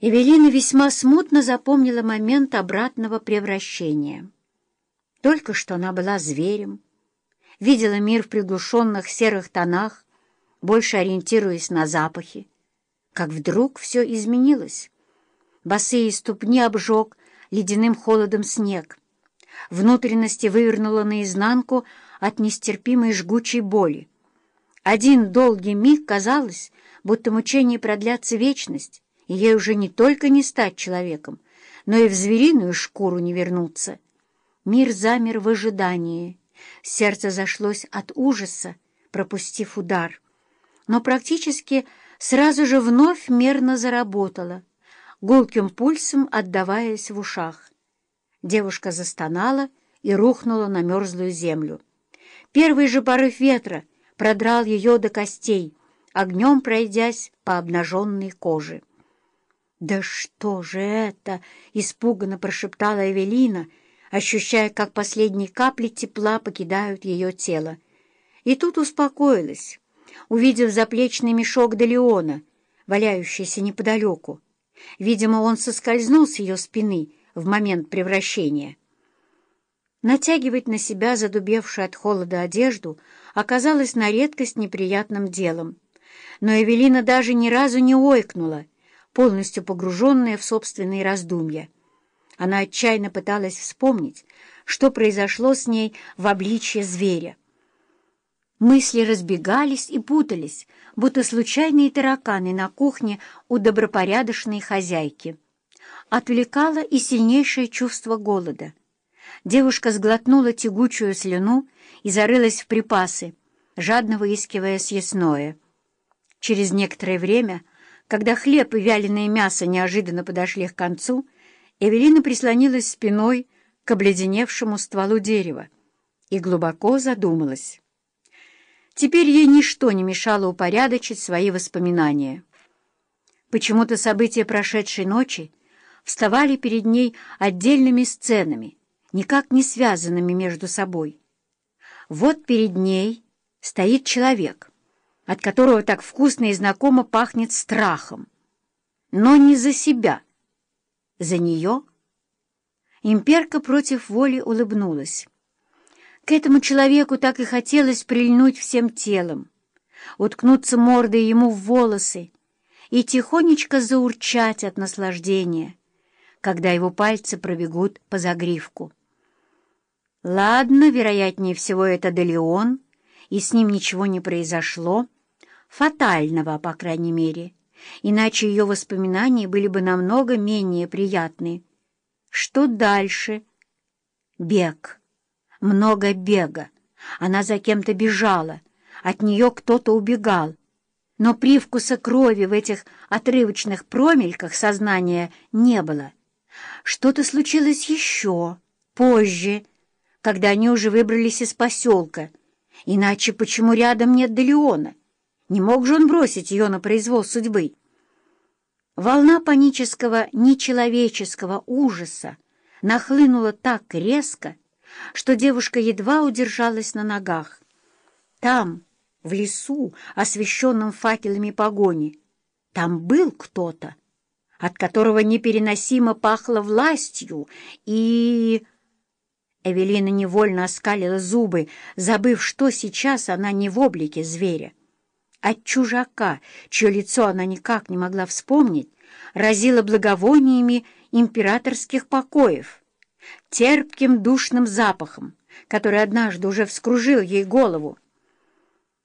Эвелина весьма смутно запомнила момент обратного превращения. Только что она была зверем, видела мир в приглушенных серых тонах, больше ориентируясь на запахи. Как вдруг все изменилось. Босые ступни обжег ледяным холодом снег. Внутренности вывернуло наизнанку от нестерпимой жгучей боли. Один долгий миг казалось, будто мучения продлятся вечность, и ей уже не только не стать человеком, но и в звериную шкуру не вернуться. Мир замер в ожидании. Сердце зашлось от ужаса, пропустив удар. Но практически сразу же вновь мерно заработало, гулким пульсом отдаваясь в ушах. Девушка застонала и рухнула на мерзлую землю. Первый же порыв ветра продрал ее до костей, огнем пройдясь по обнаженной коже. «Да что же это?» — испуганно прошептала Эвелина, ощущая, как последние капли тепла покидают ее тело. И тут успокоилась, увидев заплечный мешок Делеона, валяющийся неподалеку. Видимо, он соскользнул с ее спины в момент превращения. Натягивать на себя задубевшую от холода одежду оказалось на редкость неприятным делом. Но Эвелина даже ни разу не ойкнула — полностью погруженная в собственные раздумья. Она отчаянно пыталась вспомнить, что произошло с ней в обличье зверя. Мысли разбегались и путались, будто случайные тараканы на кухне у добропорядочной хозяйки. Отвлекало и сильнейшее чувство голода. Девушка сглотнула тягучую слюну и зарылась в припасы, жадно выискивая съестное. Через некоторое время когда хлеб и вяленое мясо неожиданно подошли к концу, Эвелина прислонилась спиной к обледеневшему стволу дерева и глубоко задумалась. Теперь ей ничто не мешало упорядочить свои воспоминания. Почему-то события прошедшей ночи вставали перед ней отдельными сценами, никак не связанными между собой. Вот перед ней стоит человек — от которого так вкусно и знакомо пахнет страхом. Но не за себя, за нее. Имперка против воли улыбнулась. К этому человеку так и хотелось прильнуть всем телом, уткнуться мордой ему в волосы и тихонечко заурчать от наслаждения, когда его пальцы пробегут по загривку. Ладно, вероятнее всего, это Делеон, и с ним ничего не произошло, фатального, по крайней мере, иначе ее воспоминания были бы намного менее приятны. Что дальше? Бег. Много бега. Она за кем-то бежала, от нее кто-то убегал. Но привкуса крови в этих отрывочных промельках сознания не было. Что-то случилось еще, позже, когда они уже выбрались из поселка. Иначе почему рядом нет Делеона? Не мог же он бросить ее на произвол судьбы? Волна панического, нечеловеческого ужаса нахлынула так резко, что девушка едва удержалась на ногах. Там, в лесу, освещенном факелами погони, там был кто-то, от которого непереносимо пахло властью, и... Эвелина невольно оскалила зубы, забыв, что сейчас она не в облике зверя. От чужака, чье лицо она никак не могла вспомнить, разило благовониями императорских покоев, терпким душным запахом, который однажды уже вскружил ей голову.